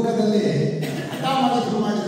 boca da lei.